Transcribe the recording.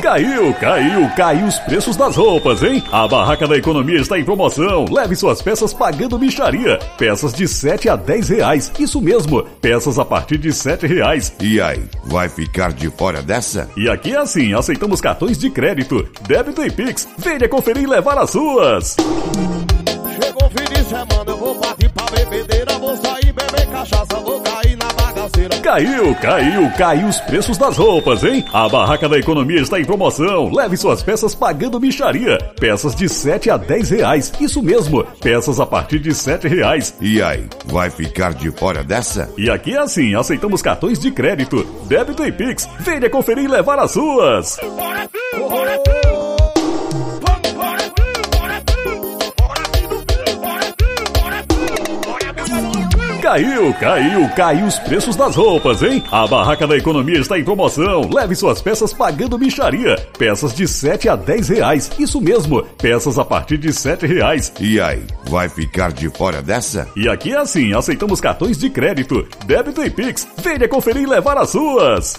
Caiu, caiu, caiu os preços das roupas, hein? A Barraca da Economia está em promoção. Leve suas peças pagando micharia. Peças de 7 a 10 reais. Isso mesmo, peças a partir de 7 reais. E aí, vai ficar de fora dessa? E aqui é assim, aceitamos cartões de crédito, débito e Pix. Venha conferir e levar as suas. Chegou o fim de semana, eu vou partir pra bebedeira, Caiu, caiu, caiu os preços das roupas, hein? A Barraca da Economia está em promoção. Leve suas peças pagando micharia. Peças de 7 a 10 reais. Isso mesmo, peças a partir de 7 reais. E aí, vai ficar de fora dessa? E aqui é assim, aceitamos cartões de crédito, débito e Pix. Venha conferir e levar as suas. Bora, filho, bora, Caiu, caiu, caiu os preços das roupas, hein? A Barraca da Economia está em promoção. Leve suas peças pagando micharia. Peças de 7 a 10 reais. Isso mesmo, peças a partir de 7 reais. E aí, vai ficar de fora dessa? E aqui é assim, aceitamos cartões de crédito, débito e Pix. Venha conferir e levar as suas.